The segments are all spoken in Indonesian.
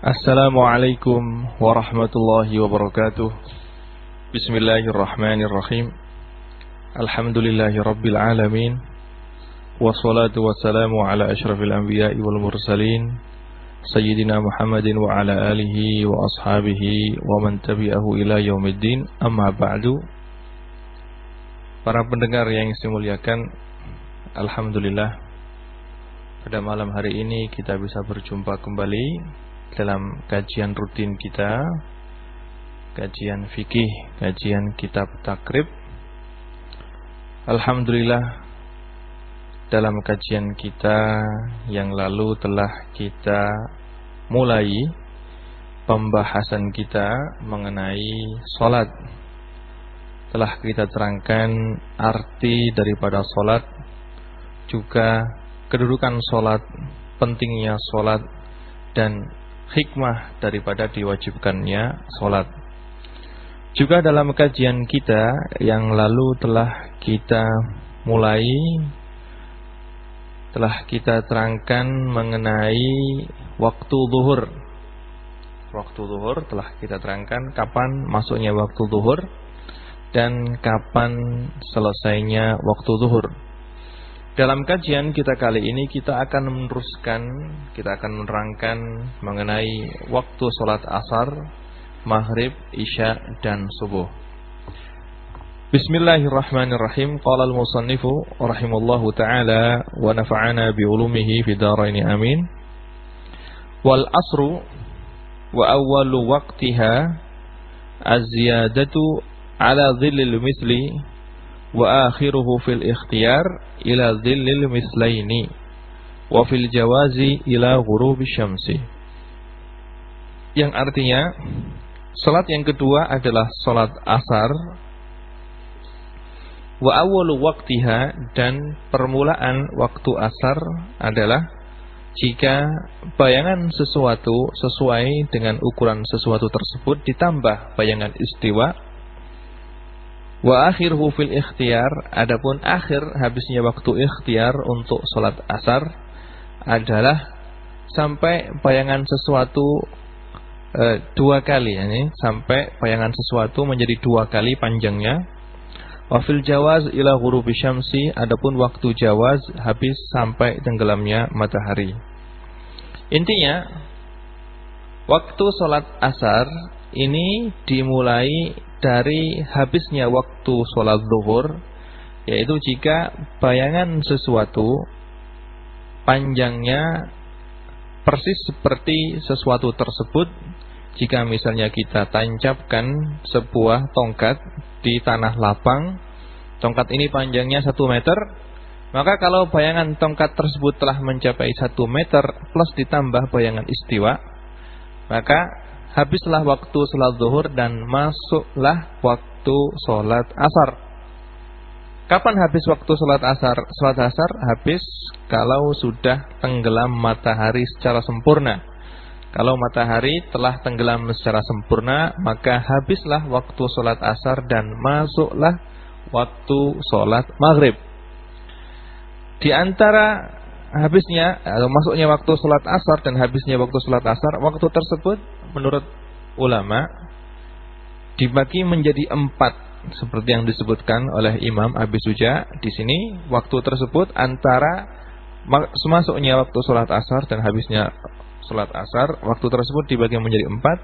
Assalamualaikum warahmatullahi wabarakatuh. Bismillahirrahmanirrahim. Alhamdulillahi alamin. Wassalatu wassalamu ala ashrafil anbiya'i wal mursalin. Sayyidina Muhammadin wa ala alihi wa ashabihi Wa man tabi'ahu ila yaumiddin. Amma ba'du. Para pendengar yang saya muliakan Alhamdulillah. Pada malam hari ini kita bisa berjumpa kembali dalam kajian rutin kita kajian fikih, kajian kitab takrib. Alhamdulillah dalam kajian kita yang lalu telah kita mulai pembahasan kita mengenai solat. Telah kita terangkan arti daripada solat, juga kedudukan solat, pentingnya solat, dan hikmah daripada diwajibkannya sholat. Juga dalam kajian kita yang lalu telah kita mulai telah kita terangkan mengenai waktu zuhur. Waktu zuhur telah kita terangkan kapan masuknya waktu zuhur dan kapan selesainya waktu zuhur. Dalam kajian kita kali ini kita akan meneruskan, kita akan menerangkan mengenai waktu sholat asar, maghrib, isya dan subuh. Bismillahirrahmanirrahim. Qala al-musannifu rahimallahu taala wa nafa'ana bi ulumihi fi dharain amin. Wal asru wa awwalu waqtiha az-ziyadatu ala dhillil misli wa akhiruhu fil ikhtiyar ila dhillil mislaini. Wa fil jawazi ila ghurubi syamsi. Yang artinya salat yang kedua adalah salat asar. Wa awwalu waqtiha dan permulaan waktu asar adalah jika bayangan sesuatu sesuai dengan ukuran sesuatu tersebut ditambah bayangan istiwa Wa akhiruhu fil ikhtiyar. Adapun akhir habisnya waktu ikhtiar Untuk sholat asar Adalah Sampai bayangan sesuatu e, Dua kali ini Sampai bayangan sesuatu menjadi dua kali panjangnya. Wa fil jawaz ila ghurubi syamsi. Adapun waktu jawaz Habis sampai tenggelamnya matahari. Intinya Waktu sholat asar Ini dimulai dari habisnya waktu sholat zuhur yaitu jika bayangan sesuatu panjangnya persis seperti sesuatu tersebut jika misalnya kita tancapkan sebuah tongkat di tanah lapang tongkat ini panjangnya satu meter maka kalau bayangan tongkat tersebut telah mencapai satu meter plus ditambah bayangan istiwa maka habislah waktu sholat zuhur dan masuklah waktu sholat asar. Kapan habis waktu sholat asar? Sholat asar habis kalau sudah tenggelam matahari secara sempurna. Kalau matahari telah tenggelam secara sempurna, maka habislah waktu sholat asar dan masuklah waktu sholat maghrib. Di antara habisnya, atau masuknya waktu sholat asar dan habisnya waktu sholat asar, waktu tersebut menurut ulama dibagi menjadi empat seperti yang disebutkan oleh Imam Abi Suja di sini. Waktu tersebut antara semasuknya waktu sholat asar dan habisnya sholat asar waktu tersebut dibagi menjadi empat.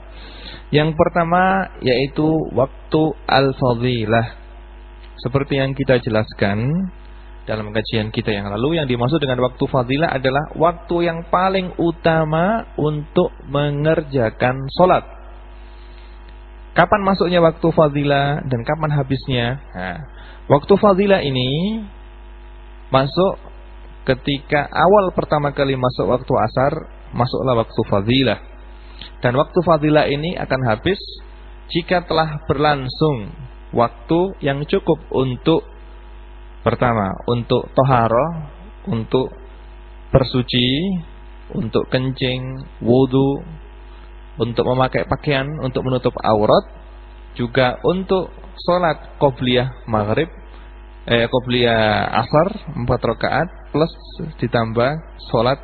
Yang pertama yaitu waktu al-fadilah. Seperti yang kita jelaskan dalam kajian kita yang lalu yang dimaksud dengan waktu fadilah adalah waktu yang paling utama untuk mengerjakan sholat. Kapan masuknya waktu fadilah dan kapan habisnya? Nah, waktu fadilah ini masuk ketika awal pertama kali masuk waktu asar, masuklah waktu fadilah. Dan waktu fadilah ini akan habis jika telah berlangsung waktu yang cukup untuk Pertama, untuk toharo, untuk bersuci, untuk kencing, wudhu, untuk memakai pakaian, untuk menutup aurat, juga untuk sholat qobliyah maghrib, eh, qobliyah asar empat rakaat plus ditambah sholat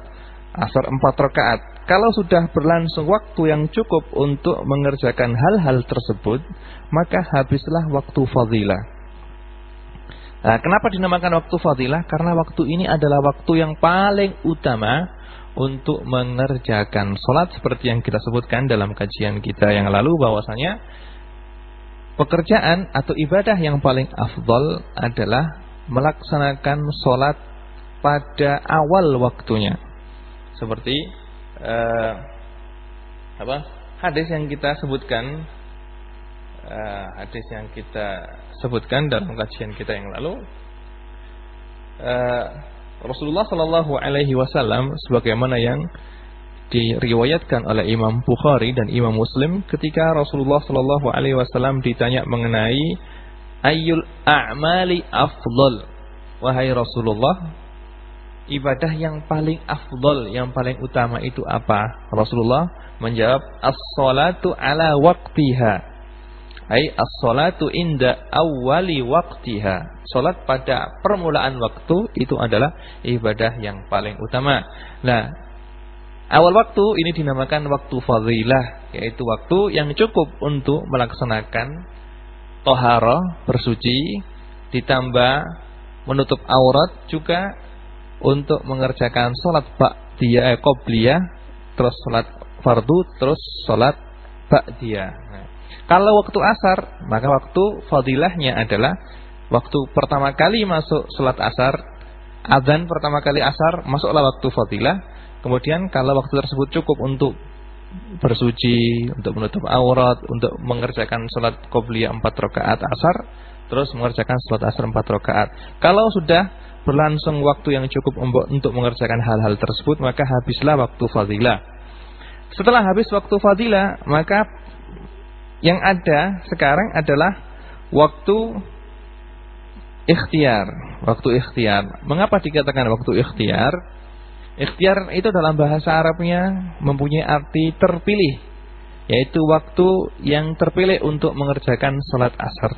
asar empat rakaat. kalau sudah berlangsung waktu yang cukup untuk mengerjakan hal-hal tersebut, maka habislah waktu fadilah. Nah, kenapa dinamakan waktu fadilah? Karena waktu ini adalah waktu yang paling utama untuk mengerjakan sholat seperti yang kita sebutkan dalam kajian kita yang lalu bahwasanya pekerjaan atau ibadah yang paling afdol adalah melaksanakan sholat pada awal waktunya. Seperti uh, apa hadis yang kita sebutkan uh, hadis yang kita sebutkan dalam kajian kita yang lalu uh, Rasulullah Shallallahu Alaihi Wasallam sebagaimana yang diriwayatkan oleh Imam Bukhari dan Imam Muslim ketika Rasulullah Shallallahu Alaihi Wasallam ditanya mengenai ayul a'mali afdol wahai Rasulullah ibadah yang paling afdol yang paling utama itu apa? Rasulullah menjawab as-salatu ala waqtiha Hai as-salatu inda awali waqtiha. Salat pada permulaan waktu itu adalah ibadah yang paling utama. Nah, awal waktu ini dinamakan waktu fadilah, yaitu waktu yang cukup untuk melaksanakan tohara, bersuci, ditambah menutup aurat juga untuk mengerjakan salat ba'diyah eh, qobliyah, terus salat fardu, terus salat ba'diyah. Nah, kalau waktu asar, maka waktu fadilahnya adalah waktu pertama kali masuk sholat asar, adzan pertama kali asar, masuklah waktu fadilah. Kemudian kalau waktu tersebut cukup untuk bersuci, untuk menutup aurat, untuk mengerjakan sholat qobliyah 4 rakaat asar, terus mengerjakan sholat asar 4 rakaat. Kalau sudah berlangsung waktu yang cukup untuk mengerjakan hal-hal tersebut, maka habislah waktu fadilah. Setelah habis waktu fadilah, maka yang ada sekarang adalah waktu ikhtiar. Waktu ikhtiar. Mengapa dikatakan waktu ikhtiar? Ikhtiar itu dalam bahasa Arabnya mempunyai arti terpilih. Yaitu waktu yang terpilih untuk mengerjakan sholat asar.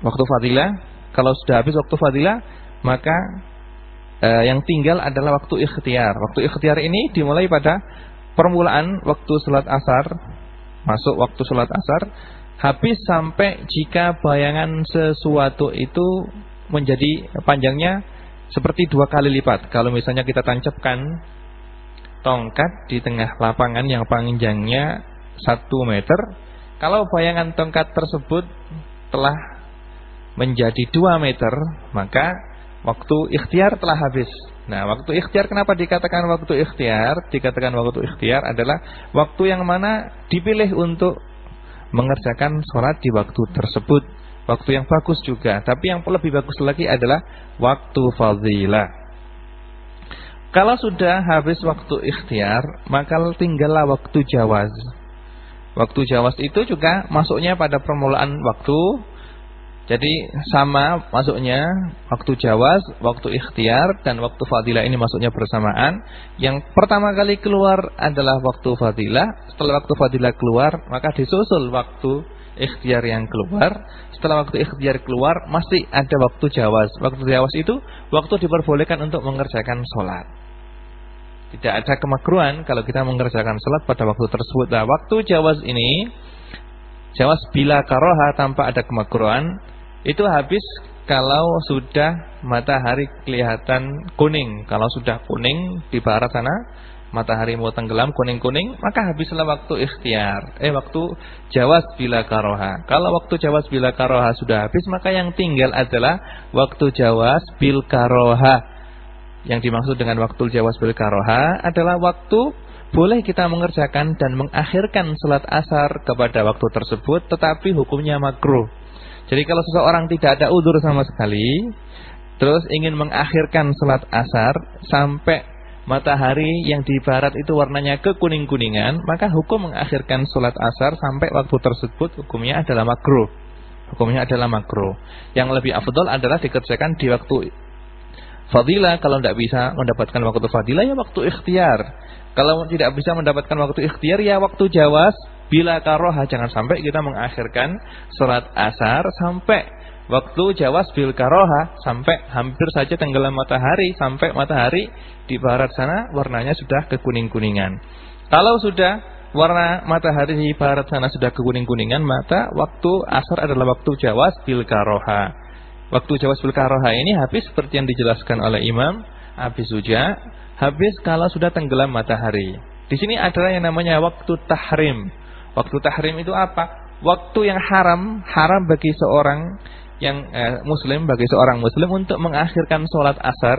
Waktu fadilah. Kalau sudah habis waktu fadilah. Maka eh, yang tinggal adalah waktu ikhtiar. Waktu ikhtiar ini dimulai pada permulaan waktu sholat asar masuk waktu sholat asar habis sampai jika bayangan sesuatu itu menjadi panjangnya seperti dua kali lipat. Kalau misalnya kita tancapkan tongkat di tengah lapangan yang panjangnya satu meter, kalau bayangan tongkat tersebut telah menjadi dua meter, maka waktu ikhtiar telah habis. Nah, waktu ikhtiar kenapa dikatakan waktu ikhtiar? Dikatakan waktu ikhtiar adalah waktu yang mana dipilih untuk mengerjakan sholat di waktu tersebut. Waktu yang bagus juga. Tapi yang lebih bagus lagi adalah waktu fadilah. Kalau sudah habis waktu ikhtiar, maka tinggallah waktu jawaz. Waktu jawaz itu juga masuknya pada permulaan waktu jadi sama masuknya waktu jawaz, waktu ikhtiar dan waktu fadilah ini masuknya bersamaan. Yang pertama kali keluar adalah waktu fadilah. Setelah waktu fadilah keluar, maka disusul waktu ikhtiar yang keluar. Setelah waktu ikhtiar keluar, masih ada waktu jawaz. Waktu jawaz itu waktu diperbolehkan untuk mengerjakan sholat. Tidak ada kemakruhan kalau kita mengerjakan sholat pada waktu tersebut. Nah, waktu jawaz ini, jawaz bila karoha tanpa ada kemakruhan itu habis kalau sudah matahari kelihatan kuning. Kalau sudah kuning di barat sana, matahari mau tenggelam kuning-kuning, maka habislah waktu ikhtiar. Eh waktu jawas bila karoha. Kalau waktu jawas bila karoha sudah habis, maka yang tinggal adalah waktu jawas bil karoha. Yang dimaksud dengan waktu jawas bil karoha adalah waktu boleh kita mengerjakan dan mengakhirkan salat asar kepada waktu tersebut, tetapi hukumnya makruh. Jadi kalau seseorang tidak ada udur sama sekali, terus ingin mengakhirkan sholat asar sampai matahari yang di barat itu warnanya kekuning-kuningan, maka hukum mengakhirkan sholat asar sampai waktu tersebut hukumnya adalah makruh. Hukumnya adalah makruh. Yang lebih afdol adalah dikerjakan di waktu fadilah. Kalau tidak bisa mendapatkan waktu fadilah ya waktu ikhtiar. Kalau tidak bisa mendapatkan waktu ikhtiar ya waktu jawas Bila karoha jangan sampai kita mengakhirkan sholat asar sampai waktu jawas bil karoha sampai hampir saja tenggelam matahari sampai matahari di barat sana warnanya sudah kekuning-kuningan. Kalau sudah warna matahari di barat sana sudah kekuning-kuningan maka waktu asar adalah waktu jawas bil karoha. Waktu jawas bil karoha ini habis seperti yang dijelaskan oleh Imam Abi Suja habis kalau sudah tenggelam matahari. Di sini adalah yang namanya waktu tahrim. Waktu tahrim itu apa? Waktu yang haram, haram bagi seorang yang eh, muslim bagi seorang muslim untuk mengakhirkan sholat asar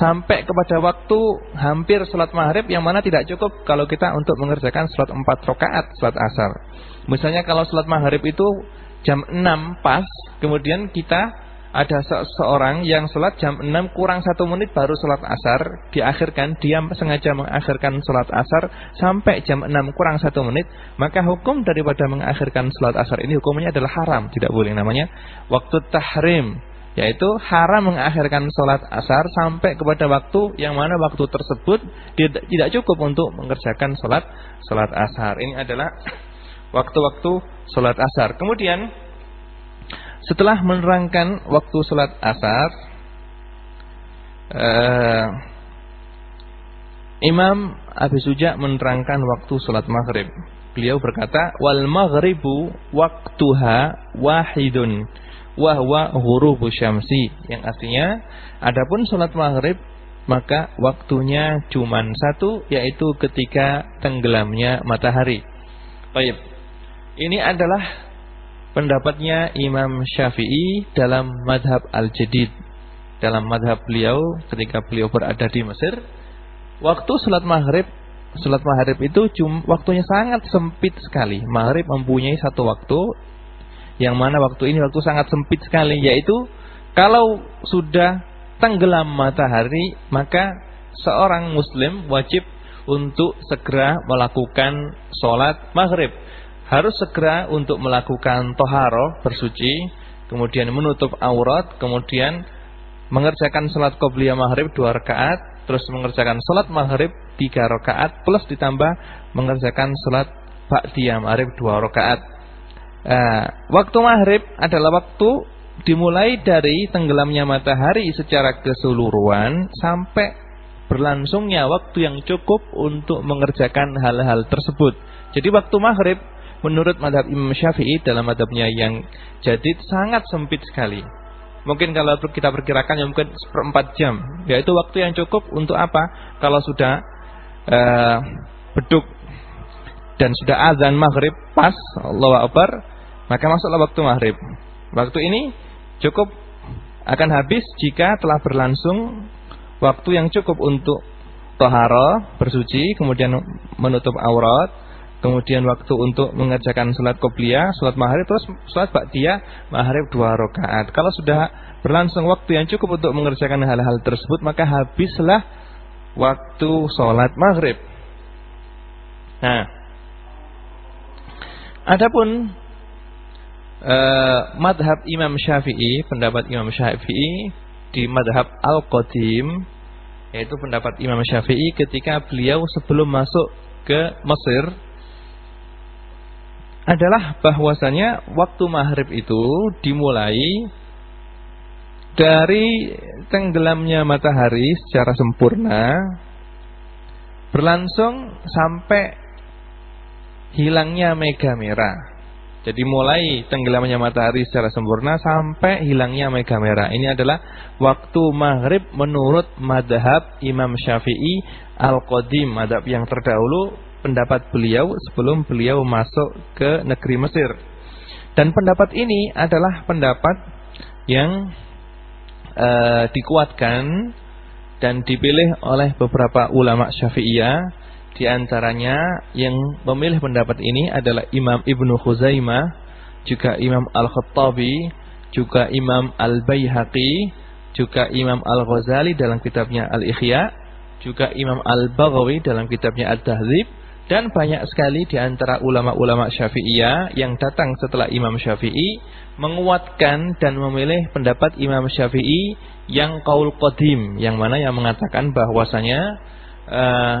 sampai kepada waktu hampir sholat maghrib yang mana tidak cukup kalau kita untuk mengerjakan sholat empat rakaat sholat asar. Misalnya kalau sholat maghrib itu jam 6 pas, kemudian kita ada seseorang yang sholat jam 6 kurang satu menit baru sholat asar diakhirkan dia sengaja mengakhirkan sholat asar sampai jam 6 kurang satu menit maka hukum daripada mengakhirkan sholat asar ini hukumnya adalah haram tidak boleh namanya. Waktu tahrim yaitu haram mengakhirkan sholat asar sampai kepada waktu yang mana waktu tersebut tidak cukup untuk mengerjakan sholat sholat asar. Ini adalah waktu-waktu sholat asar. Kemudian setelah menerangkan waktu sholat asar, uh, Imam Abi Suja menerangkan waktu sholat maghrib. Beliau berkata, wal maghribu waktuha wahidun wahwa ghurubu syamsi. Yang artinya, adapun sholat maghrib maka waktunya cuma satu yaitu ketika tenggelamnya matahari. Baik. Ini adalah pendapatnya Imam Syafi'i dalam madhab al-jadid. Dalam madhab beliau ketika beliau berada di Mesir. Waktu sholat maghrib, sholat maghrib itu cuma waktunya sangat sempit sekali. Maghrib mempunyai satu waktu yang mana waktu ini waktu sangat sempit sekali. Yaitu kalau sudah tenggelam matahari maka seorang muslim wajib untuk segera melakukan sholat maghrib harus segera untuk melakukan toharo bersuci, kemudian menutup aurat, kemudian mengerjakan salat qobliyah maghrib dua rakaat, terus mengerjakan salat maghrib tiga rakaat, plus ditambah mengerjakan salat ba'diyah maghrib dua rakaat. Nah, waktu maghrib adalah waktu dimulai dari tenggelamnya matahari secara keseluruhan sampai berlangsungnya waktu yang cukup untuk mengerjakan hal-hal tersebut. Jadi waktu maghrib menurut madhab Imam Syafi'i dalam madhabnya yang jadid sangat sempit sekali. Mungkin kalau kita perkirakan ya mungkin seperempat jam. Yaitu waktu yang cukup untuk apa? Kalau sudah uh, beduk dan sudah azan maghrib pas Allah Akbar, maka masuklah waktu maghrib. Waktu ini cukup akan habis jika telah berlangsung waktu yang cukup untuk tohara, bersuci, kemudian menutup aurat, kemudian waktu untuk mengerjakan sholat qobliyah, sholat maghrib, terus sholat ba'diyah, maghrib dua rakaat. Kalau sudah berlangsung waktu yang cukup untuk mengerjakan hal-hal tersebut, maka habislah waktu sholat maghrib. Nah, adapun uh, madhab Imam Syafi'i, pendapat Imam Syafi'i di madhab Al-Qadim, yaitu pendapat Imam Syafi'i ketika beliau sebelum masuk ke Mesir adalah bahwasanya waktu maghrib itu dimulai dari tenggelamnya matahari secara sempurna berlangsung sampai hilangnya mega merah. Jadi mulai tenggelamnya matahari secara sempurna sampai hilangnya mega merah. Ini adalah waktu maghrib menurut madhab Imam Syafi'i Al-Qadim, madhab yang terdahulu pendapat beliau sebelum beliau masuk ke negeri Mesir. Dan pendapat ini adalah pendapat yang uh, dikuatkan dan dipilih oleh beberapa ulama Syafi'iyah. Di antaranya yang memilih pendapat ini adalah Imam Ibnu Khuzaimah, juga Imam Al-Khattabi, juga Imam Al-Baihaqi, juga Imam Al-Ghazali dalam kitabnya Al-Ikhya, juga Imam Al-Baghawi dalam kitabnya Ad-Tahdzib dan banyak sekali di antara ulama-ulama Syafi'iyah yang datang setelah Imam Syafi'i menguatkan dan memilih pendapat Imam Syafi'i yang kaul qadim yang mana yang mengatakan bahwasanya uh,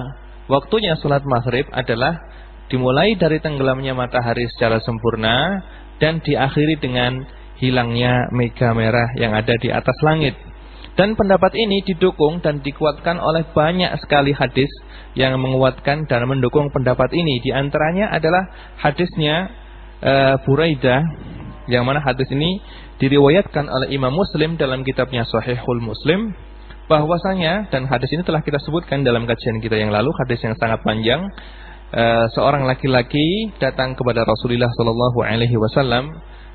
waktunya salat maghrib adalah dimulai dari tenggelamnya matahari secara sempurna dan diakhiri dengan hilangnya mega merah yang ada di atas langit. Dan pendapat ini didukung dan dikuatkan oleh banyak sekali hadis yang menguatkan dan mendukung pendapat ini. Di antaranya adalah hadisnya uh, Buraidah yang mana hadis ini diriwayatkan oleh Imam Muslim dalam kitabnya Sahihul Muslim bahwasanya dan hadis ini telah kita sebutkan dalam kajian kita yang lalu hadis yang sangat panjang uh, seorang laki-laki datang kepada Rasulullah Shallallahu alaihi wasallam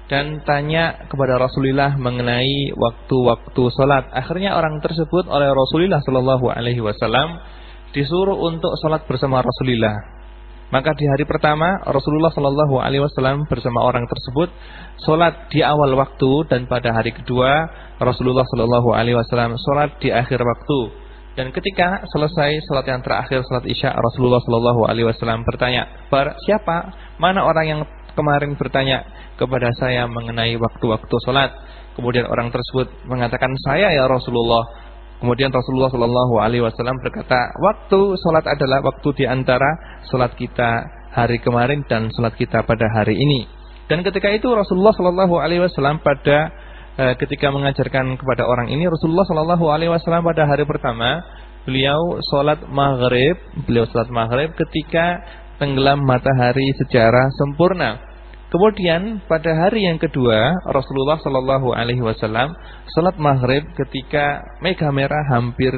dan tanya kepada Rasulullah mengenai waktu-waktu salat. Akhirnya orang tersebut oleh Rasulullah Shallallahu alaihi wasallam disuruh untuk salat bersama Rasulullah. Maka di hari pertama Rasulullah Shallallahu Alaihi Wasallam bersama orang tersebut sholat di awal waktu dan pada hari kedua Rasulullah Shallallahu Alaihi Wasallam sholat di akhir waktu. Dan ketika selesai sholat yang terakhir sholat isya Rasulullah Shallallahu Alaihi Wasallam bertanya, siapa mana orang yang kemarin bertanya kepada saya mengenai waktu-waktu sholat? Kemudian orang tersebut mengatakan saya ya Rasulullah. Kemudian Rasulullah Shallallahu Alaihi Wasallam berkata, waktu sholat adalah waktu di antara sholat kita hari kemarin dan sholat kita pada hari ini. Dan ketika itu Rasulullah Shallallahu Alaihi Wasallam pada e, ketika mengajarkan kepada orang ini, Rasulullah Shallallahu Alaihi Wasallam pada hari pertama beliau sholat maghrib, beliau sholat maghrib ketika tenggelam matahari secara sempurna. Kemudian pada hari yang kedua Rasulullah Shallallahu Alaihi Wasallam sholat maghrib ketika mega merah hampir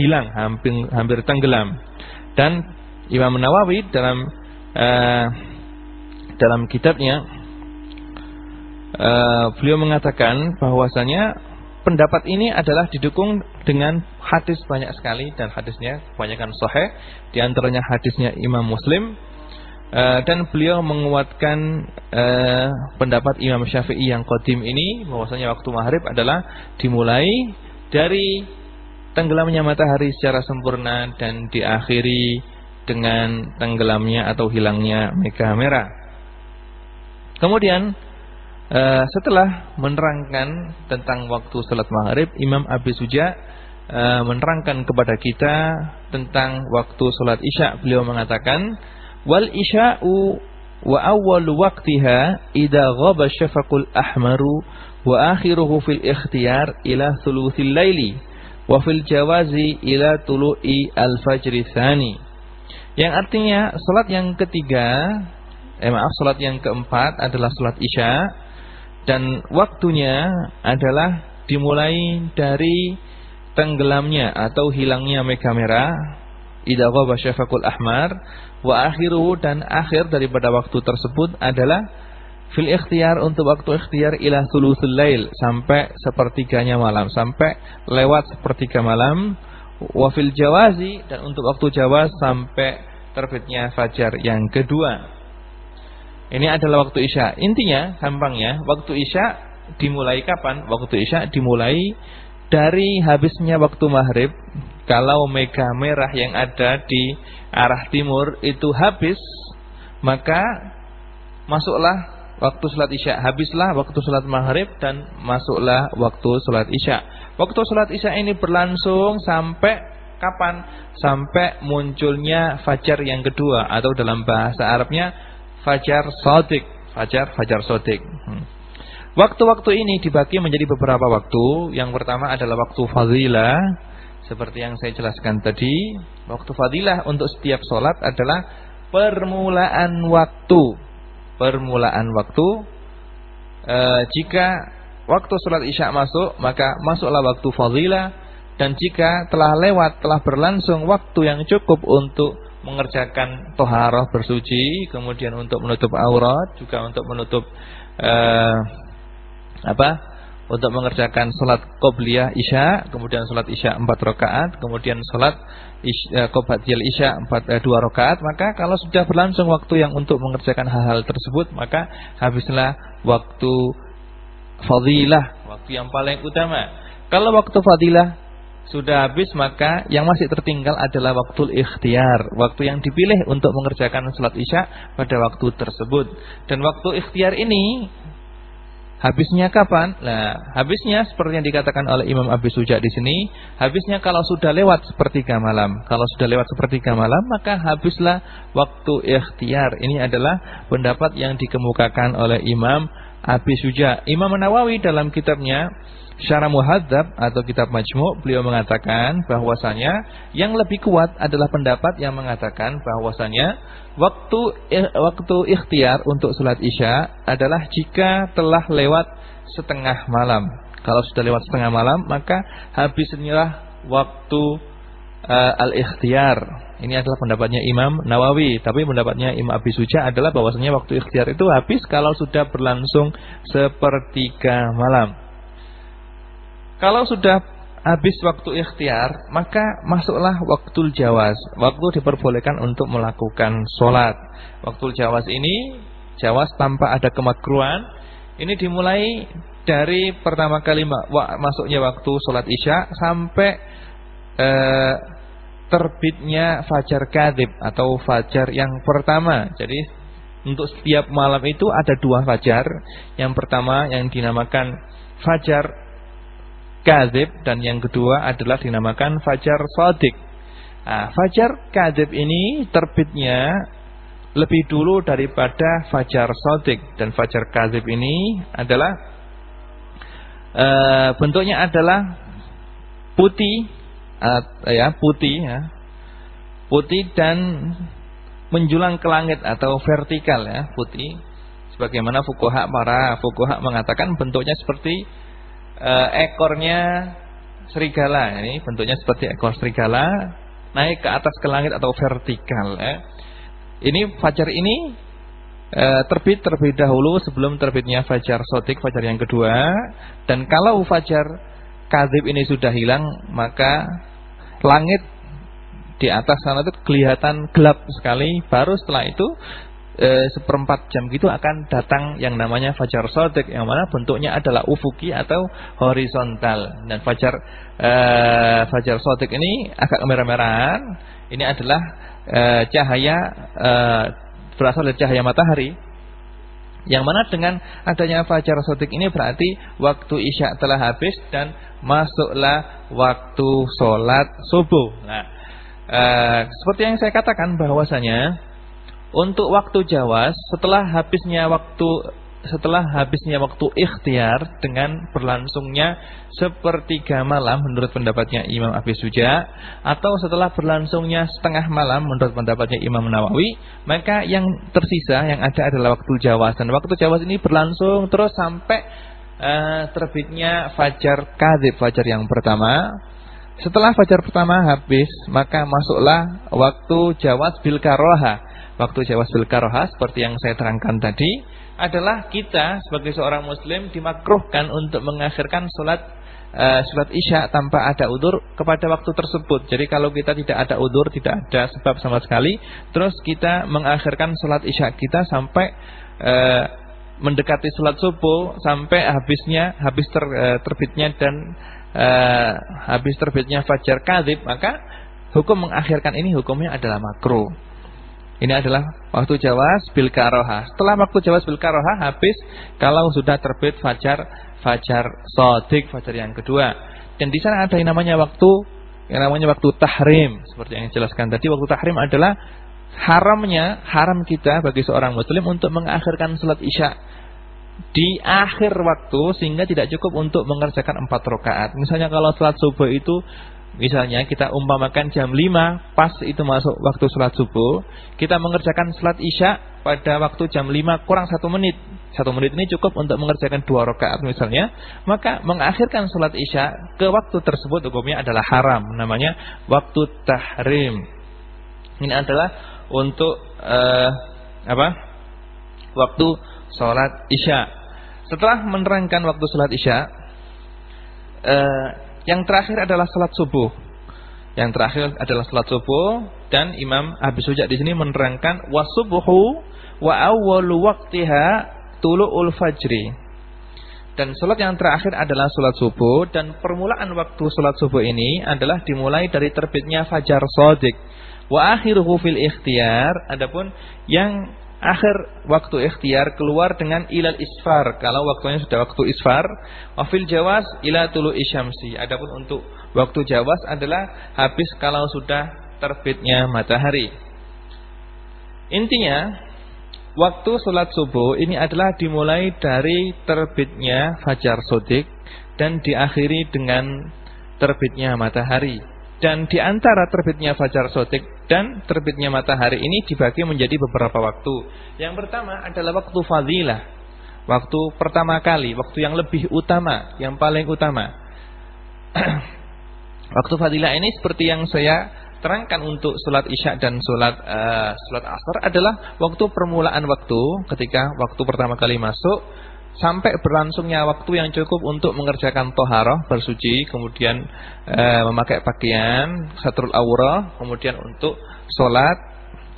hilang, hampir hampir tenggelam. Dan Imam Nawawi dalam uh, dalam kitabnya uh, beliau mengatakan bahwasanya pendapat ini adalah didukung dengan hadis banyak sekali dan hadisnya kebanyakan sahih di antaranya hadisnya Imam Muslim Eh, dan beliau menguatkan uh, pendapat Imam Syafi'i yang kodim ini bahwasanya waktu maghrib adalah dimulai dari tenggelamnya matahari secara sempurna dan diakhiri dengan tenggelamnya atau hilangnya mega merah. Kemudian uh, setelah menerangkan tentang waktu salat maghrib, Imam Abi Suja menerangkan kepada kita tentang waktu salat isya. Beliau mengatakan wal isya'u wa awwal waqtiha idza ghaba syafaqul ahmaru wa akhiruhu fil ikhtiyar ila thuluthil laili wa fil jawazi ila tulu'i al fajri tsani yang artinya salat yang ketiga eh maaf salat yang keempat adalah salat isya dan waktunya adalah dimulai dari tenggelamnya atau hilangnya mega merah idza ghaba syafaqul ahmar wa akhiruhu dan akhir daripada waktu tersebut adalah fil ikhtiar untuk waktu ikhtiar ila thuluthul lail sampai sepertiganya malam sampai lewat sepertiga malam. Wa fil jawazi dan untuk waktu jawaz sampai terbitnya fajar yang kedua. Ini adalah waktu isya. Intinya gampangnya waktu isya dimulai kapan? Waktu isya dimulai dari habisnya waktu maghrib kalau mega merah yang ada di arah timur itu habis, maka masuklah waktu sholat isya. Habislah waktu sholat maghrib dan masuklah waktu sholat isya. Waktu sholat isya ini berlangsung sampai kapan? Sampai munculnya fajar yang kedua atau dalam bahasa Arabnya fajar sodik. Fajar, fajar sodik. Hmm. Waktu-waktu ini dibagi menjadi beberapa waktu. Yang pertama adalah waktu fadilah seperti yang saya jelaskan tadi, waktu fadilah untuk setiap sholat adalah permulaan waktu. Permulaan waktu. E, jika waktu sholat isya masuk, maka masuklah waktu fadilah. Dan jika telah lewat, telah berlangsung waktu yang cukup untuk mengerjakan toharoh bersuci, kemudian untuk menutup aurat, juga untuk menutup e, apa untuk mengerjakan sholat qobliyah isya, kemudian sholat isya empat rakaat, kemudian sholat eh, isya empat eh, dua rakaat, maka kalau sudah berlangsung waktu yang untuk mengerjakan hal-hal tersebut, maka habislah waktu fadilah, waktu yang paling utama. Kalau waktu fadilah sudah habis maka yang masih tertinggal adalah waktu ikhtiar Waktu yang dipilih untuk mengerjakan sholat isya pada waktu tersebut Dan waktu ikhtiar ini Habisnya kapan? Nah, habisnya seperti yang dikatakan oleh Imam Abi Suja di sini, habisnya kalau sudah lewat sepertiga malam. Kalau sudah lewat sepertiga malam, maka habislah waktu ikhtiar. Ini adalah pendapat yang dikemukakan oleh Imam Abi Suja. Imam Nawawi dalam kitabnya Syarah Muhadzab atau kitab Majmu' beliau mengatakan bahwasanya yang lebih kuat adalah pendapat yang mengatakan bahwasanya waktu waktu ikhtiar untuk salat Isya adalah jika telah lewat setengah malam. Kalau sudah lewat setengah malam maka habisnya waktu uh, al-ikhtiar. Ini adalah pendapatnya Imam Nawawi, tapi pendapatnya Imam Abi Suja adalah bahwasanya waktu ikhtiar itu habis kalau sudah berlangsung sepertiga malam. Kalau sudah habis waktu ikhtiar, maka masuklah waktu jawaz. Waktu diperbolehkan untuk melakukan sholat. Waktu jawaz ini, jawaz tanpa ada kemakruhan. Ini dimulai dari pertama kali masuknya waktu sholat isya sampai eh, terbitnya fajar kadib atau fajar yang pertama. Jadi untuk setiap malam itu ada dua fajar. Yang pertama yang dinamakan fajar kadzib dan yang kedua adalah dinamakan fajar sodik. Nah, fajar kadzib ini terbitnya lebih dulu daripada fajar sodik dan fajar kadzib ini adalah e, bentuknya adalah putih uh, ya putih ya. Putih dan menjulang ke langit atau vertikal ya putih. Sebagaimana fukuha para fukuha mengatakan bentuknya seperti ekornya serigala. Ini bentuknya seperti ekor serigala naik ke atas ke langit atau vertikal ya. Ini fajar ini uh, terbit terlebih dahulu sebelum terbitnya fajar sotik fajar yang kedua. Dan kalau fajar kadib ini sudah hilang maka langit di atas sana itu kelihatan gelap sekali. Baru setelah itu e, seperempat jam gitu akan datang yang namanya fajar sodik yang mana bentuknya adalah ufuki atau horizontal. Dan fajar e, fajar sodik ini agak merah-merahan. Ini adalah e, cahaya e, berasal dari cahaya matahari. Yang mana dengan adanya fajar sodik ini berarti waktu isya telah habis dan masuklah waktu sholat subuh. Nah, e, seperti yang saya katakan bahwasanya untuk waktu jawas setelah habisnya waktu setelah habisnya waktu ikhtiar dengan berlangsungnya sepertiga malam menurut pendapatnya Imam Abi Suja atau setelah berlangsungnya setengah malam menurut pendapatnya Imam Nawawi maka yang tersisa yang ada adalah waktu jawas. Dan waktu jawas ini berlangsung terus sampai uh, terbitnya fajar kadib fajar yang pertama. Setelah fajar pertama habis maka masuklah waktu jawas bil karoha waktu jawas bil karoha seperti yang saya terangkan tadi adalah kita sebagai seorang muslim dimakruhkan untuk mengakhirkan sholat uh, sholat isya tanpa ada udur kepada waktu tersebut. Jadi kalau kita tidak ada udur, tidak ada sebab sama sekali, terus kita mengakhirkan sholat isya kita sampai uh, mendekati sholat subuh sampai habisnya habis ter, uh, terbitnya dan uh, habis terbitnya fajar kadib maka hukum mengakhirkan ini hukumnya adalah makruh. Ini adalah waktu jawas bil karoha. Setelah waktu jawas bil karoha habis kalau sudah terbit fajar fajar sodik fajar yang kedua. Dan di sana ada yang namanya waktu yang namanya waktu tahrim seperti yang dijelaskan tadi. Waktu tahrim adalah haramnya haram kita bagi seorang muslim untuk mengakhirkan salat isya di akhir waktu sehingga tidak cukup untuk mengerjakan empat rakaat. Misalnya kalau salat subuh itu Misalnya kita umpamakan jam 5 pas itu masuk waktu sholat subuh, kita mengerjakan sholat isya pada waktu jam 5 kurang satu menit. Satu menit ini cukup untuk mengerjakan dua rakaat misalnya, maka mengakhirkan sholat isya ke waktu tersebut hukumnya adalah haram, namanya waktu tahrim. Ini adalah untuk uh, apa? Waktu sholat isya. Setelah menerangkan waktu sholat isya, uh, yang terakhir adalah salat subuh. Yang terakhir adalah salat subuh dan Imam Abi Suja di sini menerangkan wasubuhu wa awwalu waqtiha tulu'ul fajri. Dan salat yang terakhir adalah salat subuh dan permulaan waktu salat subuh ini adalah dimulai dari terbitnya fajar shadiq. Wa akhiruhu fil ikhtiyar adapun yang akhir waktu ikhtiar keluar dengan ilal isfar. Kalau waktunya sudah waktu isfar wafil jawas ila tulu isyamsi. Adapun untuk waktu jawas adalah habis kalau sudah terbitnya matahari. Intinya waktu sholat subuh ini adalah dimulai dari terbitnya fajar sodik dan diakhiri dengan terbitnya matahari. Dan di antara terbitnya fajar sodik dan terbitnya matahari ini dibagi menjadi beberapa waktu. Yang pertama adalah waktu fadilah. Waktu pertama kali, waktu yang lebih utama, yang paling utama. waktu fadilah ini seperti yang saya terangkan untuk sholat isya dan sholat uh, sholat asar adalah waktu permulaan waktu ketika waktu pertama kali masuk sampai berlangsungnya waktu yang cukup untuk mengerjakan toharoh bersuci kemudian e, memakai pakaian satrul aura kemudian untuk sholat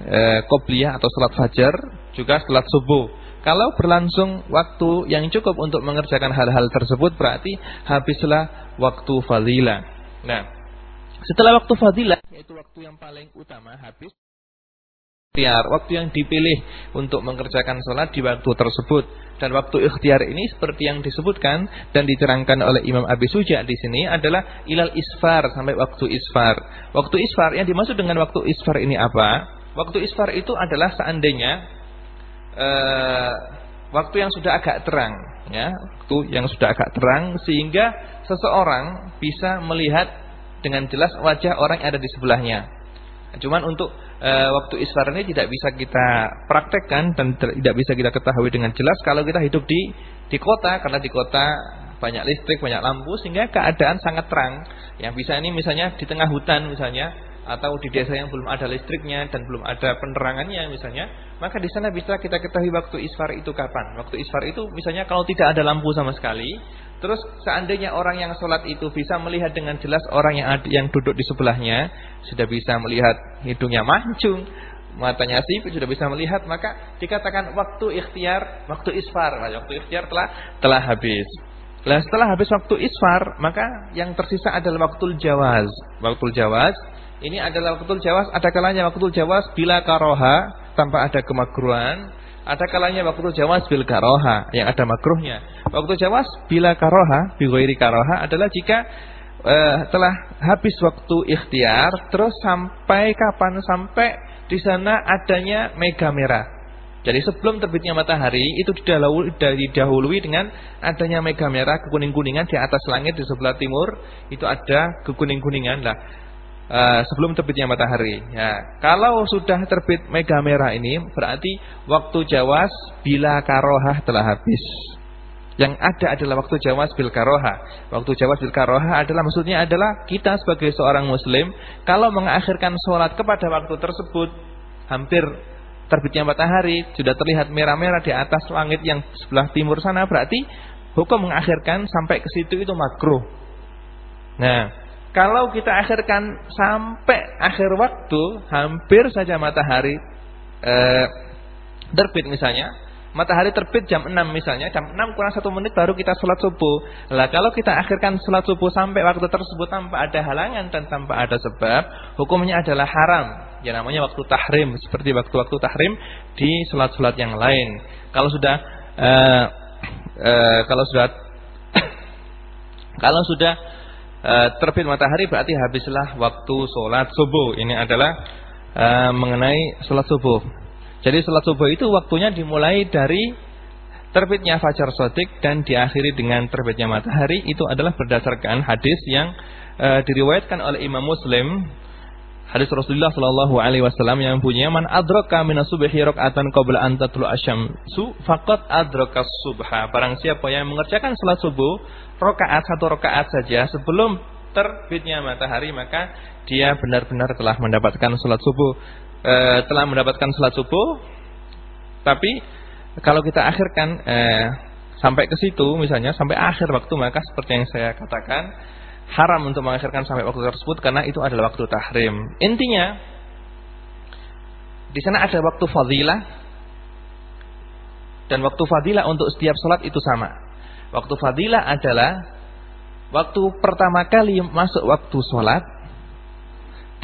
e, atau sholat fajar juga sholat subuh. Kalau berlangsung waktu yang cukup untuk mengerjakan hal-hal tersebut berarti habislah waktu fadilah. Nah setelah waktu fadilah yaitu waktu yang paling utama habis ikhtiar, waktu yang dipilih untuk mengerjakan sholat di waktu tersebut. Dan waktu ikhtiar ini seperti yang disebutkan dan diterangkan oleh Imam Abi Suja di sini adalah ilal isfar sampai waktu isfar. Waktu isfar yang dimaksud dengan waktu isfar ini apa? Waktu isfar itu adalah seandainya uh, waktu yang sudah agak terang, ya, waktu yang sudah agak terang sehingga seseorang bisa melihat dengan jelas wajah orang yang ada di sebelahnya. Cuman untuk e, waktu isfar ini tidak bisa kita praktekkan dan tidak bisa kita ketahui dengan jelas kalau kita hidup di di kota karena di kota banyak listrik, banyak lampu sehingga keadaan sangat terang. Yang bisa ini misalnya di tengah hutan misalnya atau di desa yang belum ada listriknya dan belum ada penerangannya misalnya, maka di sana bisa kita ketahui waktu isfar itu kapan. Waktu isfar itu misalnya kalau tidak ada lampu sama sekali, terus seandainya orang yang sholat itu bisa melihat dengan jelas orang yang yang duduk di sebelahnya, sudah bisa melihat hidungnya mancung, matanya sipit sudah bisa melihat, maka dikatakan waktu ikhtiar, waktu isfar, nah, waktu ikhtiar telah telah habis. Nah, setelah habis waktu isfar, maka yang tersisa adalah waktu jawaz. Waktu jawaz ini adalah waktu jawas, ada kalanya waktu jawas bila karoha tanpa ada kemakruhan, ada kalanya waktu jawas bil karoha yang ada makruhnya. Waktu jawas bila karoha, bigoiri karoha adalah jika uh, telah habis waktu ikhtiar, terus sampai kapan? Sampai di sana adanya mega merah. Jadi sebelum terbitnya matahari itu didahului dengan adanya mega merah kekuning-kuningan di atas langit di sebelah timur itu ada kekuning-kuningan lah. Uh, sebelum terbitnya matahari. Ya, kalau sudah terbit mega merah ini berarti waktu jawas bila karohah telah habis. Yang ada adalah waktu jawas bil karoha. Waktu jawas bil karoha adalah maksudnya adalah kita sebagai seorang muslim kalau mengakhirkan sholat kepada waktu tersebut hampir terbitnya matahari sudah terlihat merah-merah di atas langit yang sebelah timur sana berarti hukum mengakhirkan sampai ke situ itu makruh. Nah, kalau kita akhirkan sampai akhir waktu, hampir saja matahari eh, terbit misalnya. Matahari terbit jam 6 misalnya, jam 6 kurang 1 menit baru kita sholat subuh. Lah kalau kita akhirkan sholat subuh sampai waktu tersebut tanpa ada halangan dan tanpa ada sebab, hukumnya adalah haram. Ya namanya waktu tahrim, seperti waktu-waktu tahrim di sholat-sholat yang lain. Kalau sudah eh, eh, kalau sudah kalau sudah terbit matahari berarti habislah waktu sholat subuh. Ini adalah e, mengenai sholat subuh. Jadi sholat subuh itu waktunya dimulai dari terbitnya fajar sodik dan diakhiri dengan terbitnya matahari. Itu adalah berdasarkan hadis yang e, diriwayatkan oleh Imam Muslim Hadis Rasulullah Shallallahu Alaihi Wasallam yang punya man adraka min subhi rakaatan qabla an tatlu asyamsu faqad adraka subha. Barang siapa yang mengerjakan salat subuh rakaat satu rakaat saja sebelum terbitnya matahari maka dia benar-benar telah mendapatkan salat subuh. E, telah mendapatkan salat subuh. Tapi kalau kita akhirkan e, sampai ke situ misalnya sampai akhir waktu maka seperti yang saya katakan haram untuk mengakhirkan sampai waktu tersebut karena itu adalah waktu tahrim. Intinya di sana ada waktu fadilah dan waktu fadilah untuk setiap sholat itu sama. Waktu fadilah adalah waktu pertama kali masuk waktu sholat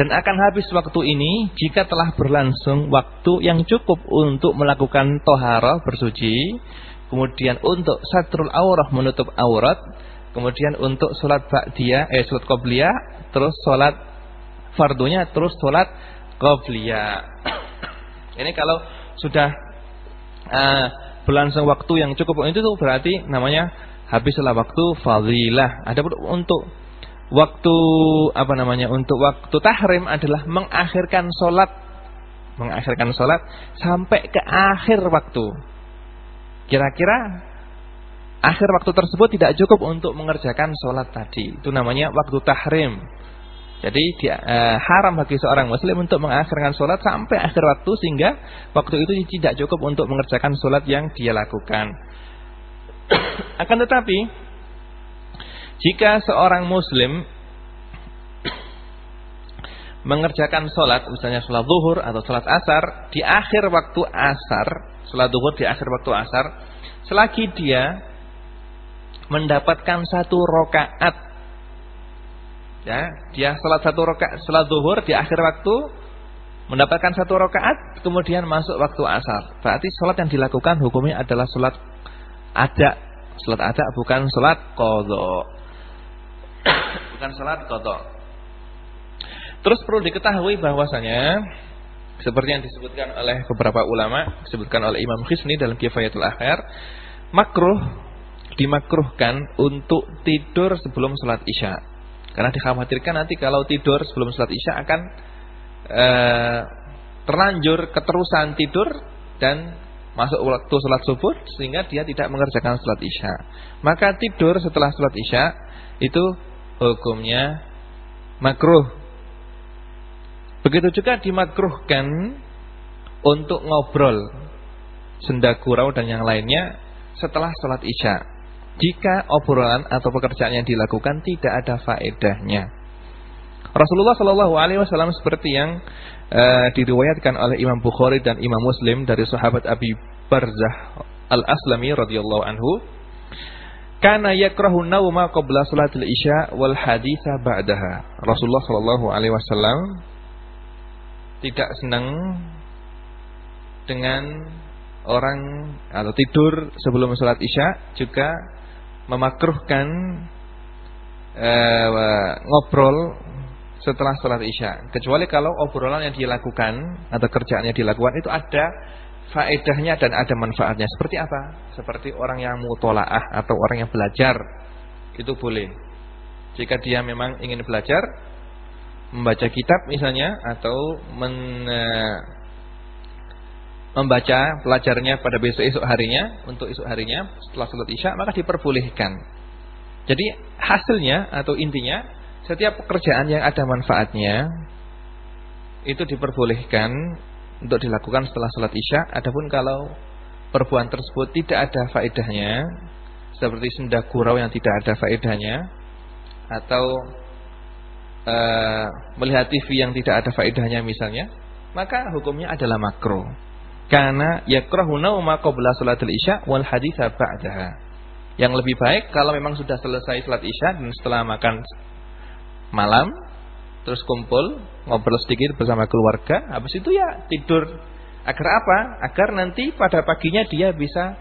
dan akan habis waktu ini jika telah berlangsung waktu yang cukup untuk melakukan toharah bersuci, kemudian untuk satrul aurah menutup aurat, Kemudian untuk sholat ba'diyah, eh sholat qobliyah, terus sholat fardunya, terus sholat qobliyah. Ini kalau sudah uh, berlangsung waktu yang cukup itu tuh berarti namanya habislah waktu fadilah. Ada untuk waktu apa namanya? Untuk waktu tahrim adalah mengakhirkan sholat mengakhirkan sholat sampai ke akhir waktu. Kira-kira akhir waktu tersebut tidak cukup untuk mengerjakan sholat tadi. Itu namanya waktu tahrim. Jadi dia, eh, haram bagi seorang muslim untuk mengakhirkan sholat sampai akhir waktu sehingga waktu itu tidak cukup untuk mengerjakan sholat yang dia lakukan. Akan tetapi jika seorang muslim mengerjakan sholat, misalnya sholat zuhur atau sholat asar di akhir waktu asar, sholat zuhur di akhir waktu asar, selagi dia mendapatkan satu rokaat Ya, dia salat satu rakaat salat zuhur di akhir waktu mendapatkan satu rakaat kemudian masuk waktu asar. Berarti salat yang dilakukan hukumnya adalah salat ada. Salat ada bukan salat qadha. bukan salat qadha. Terus perlu diketahui bahwasanya seperti yang disebutkan oleh beberapa ulama, disebutkan oleh Imam Khisni dalam Kifayatul Akhir, makruh dimakruhkan untuk tidur sebelum salat Isya. Karena dikhawatirkan nanti kalau tidur sebelum sholat isya akan e, terlanjur keterusan tidur dan masuk waktu sholat subuh sehingga dia tidak mengerjakan sholat isya. Maka tidur setelah sholat isya itu hukumnya makruh. Begitu juga dimakruhkan untuk ngobrol senda gurau dan yang lainnya setelah sholat isya jika obrolan atau pekerjaan yang dilakukan tidak ada faedahnya. Rasulullah Shallallahu Alaihi Wasallam seperti yang uh, diriwayatkan oleh Imam Bukhari dan Imam Muslim dari sahabat Abi Barzah al Aslami radhiyallahu anhu, karena yakrahu nauma qabla salatil isya wal haditha ba'daha. Rasulullah Shallallahu Alaihi Wasallam tidak senang dengan orang atau tidur sebelum sholat isya juga memakruhkan uh, ngobrol setelah sholat isya. Kecuali kalau obrolan yang dilakukan atau kerjaan yang dilakukan itu ada faedahnya dan ada manfaatnya. Seperti apa? Seperti orang yang mutolaah atau orang yang belajar. Itu boleh. Jika dia memang ingin belajar, membaca kitab misalnya, atau men, uh, membaca pelajarnya pada besok esok harinya untuk esok harinya setelah sholat isya maka diperbolehkan. Jadi hasilnya atau intinya setiap pekerjaan yang ada manfaatnya itu diperbolehkan untuk dilakukan setelah sholat isya. Adapun kalau perbuatan tersebut tidak ada faedahnya seperti senda gurau yang tidak ada faedahnya atau uh, melihat TV yang tidak ada faedahnya misalnya, maka hukumnya adalah makro. Karena yakrahu nauma qabla salatil isya wal haditha ba'daha. Yang lebih baik kalau memang sudah selesai salat isya dan setelah makan malam terus kumpul ngobrol sedikit bersama keluarga, habis itu ya tidur. Agar apa? Agar nanti pada paginya dia bisa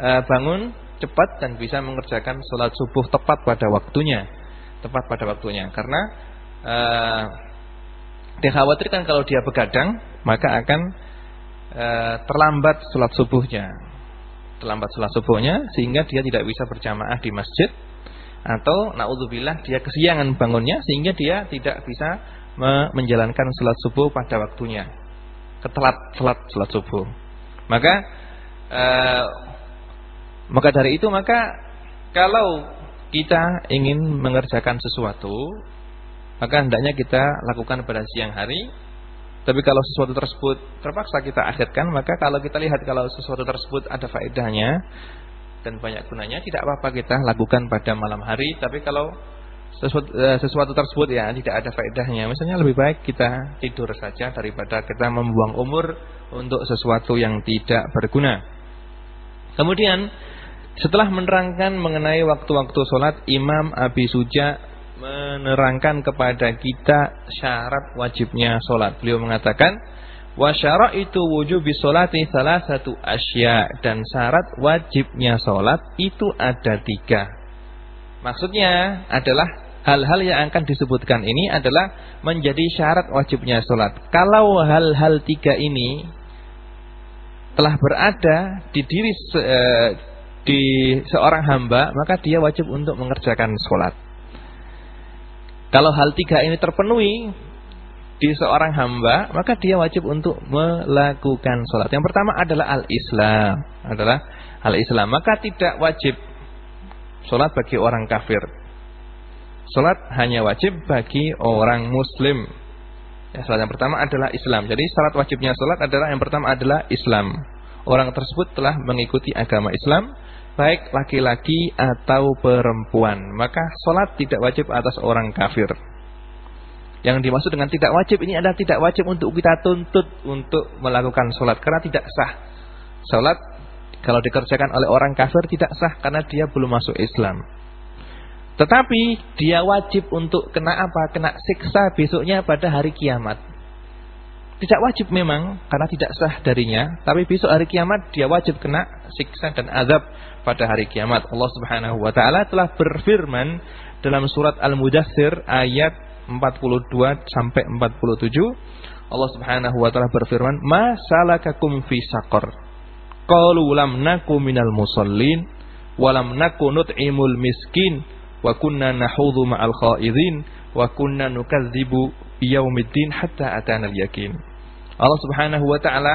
uh, bangun cepat dan bisa mengerjakan sholat subuh tepat pada waktunya. Tepat pada waktunya. Karena uh, dikhawatirkan kalau dia begadang maka akan Eh, terlambat sholat subuhnya. Terlambat sholat subuhnya sehingga dia tidak bisa berjamaah di masjid atau naudzubillah dia kesiangan bangunnya sehingga dia tidak bisa menjalankan sholat subuh pada waktunya. Ketelat sholat sholat subuh. Maka uh, maka dari itu maka kalau kita ingin mengerjakan sesuatu maka hendaknya kita lakukan pada siang hari tapi kalau sesuatu tersebut terpaksa kita akhirkan, maka kalau kita lihat kalau sesuatu tersebut ada faedahnya dan banyak gunanya, tidak apa-apa kita lakukan pada malam hari. Tapi kalau sesuatu, eh, sesuatu tersebut ya tidak ada faedahnya, misalnya lebih baik kita tidur saja daripada kita membuang umur untuk sesuatu yang tidak berguna. Kemudian setelah menerangkan mengenai waktu-waktu sholat, Imam Abi Suja menerangkan kepada kita syarat wajibnya solat. Beliau mengatakan, wa itu wujubi solati salah satu asya dan syarat wajibnya solat itu ada tiga. Maksudnya adalah hal-hal yang akan disebutkan ini adalah menjadi syarat wajibnya solat. Kalau hal-hal tiga ini telah berada di diri se, uh, di seorang hamba, maka dia wajib untuk mengerjakan sholat. Kalau hal tiga ini terpenuhi di seorang hamba, maka dia wajib untuk melakukan sholat. Yang pertama adalah al-Islam, adalah al-Islam. Maka tidak wajib sholat bagi orang kafir. Sholat hanya wajib bagi orang Muslim. Ya, salat yang pertama adalah Islam. Jadi syarat wajibnya sholat adalah yang pertama adalah Islam. Orang tersebut telah mengikuti agama Islam, baik laki-laki atau perempuan. Maka sholat tidak wajib atas orang kafir. Yang dimaksud dengan tidak wajib ini adalah tidak wajib untuk kita tuntut untuk melakukan sholat. Karena tidak sah. Sholat kalau dikerjakan oleh orang kafir tidak sah karena dia belum masuk Islam. Tetapi dia wajib untuk kena apa? Kena siksa besoknya pada hari kiamat. Tidak wajib memang karena tidak sah darinya, tapi besok hari kiamat dia wajib kena siksa dan azab pada hari kiamat. Allah Subhanahu wa taala telah berfirman dalam surat Al-Mudaththir ayat 42 sampai 47. Allah Subhanahu wa taala berfirman, "Ma salakakum fi saqar?" Qalu lam naku minal musallin wa lam naku nut'imul miskin wa kunna nahudhu ma'al khaidin wa kunna nukadzibu biyaumiddin hatta atana al-yakin. Allah Subhanahu wa taala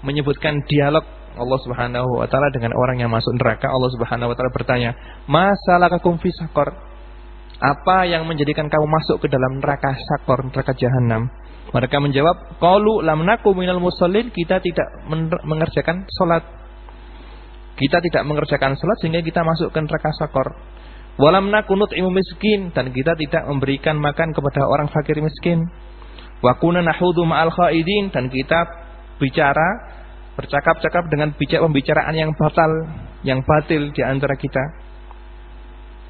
menyebutkan dialog Allah Subhanahu wa taala dengan orang yang masuk neraka. Allah Subhanahu wa taala bertanya, "Masalakakum fi sakor?" Apa yang menjadikan kamu masuk ke dalam neraka sakor, neraka jahanam? Mereka menjawab, "Qalu lam nakum minal musallin." Kita tidak mengerjakan salat. Kita tidak mengerjakan salat sehingga kita masuk ke neraka sakor. Walam nakunut imu miskin dan kita tidak memberikan makan kepada orang fakir miskin. Wa kunna nahudu ma'al khaidin dan kita bicara bercakap-cakap dengan bicara pembicaraan yang batal, yang batil di antara kita.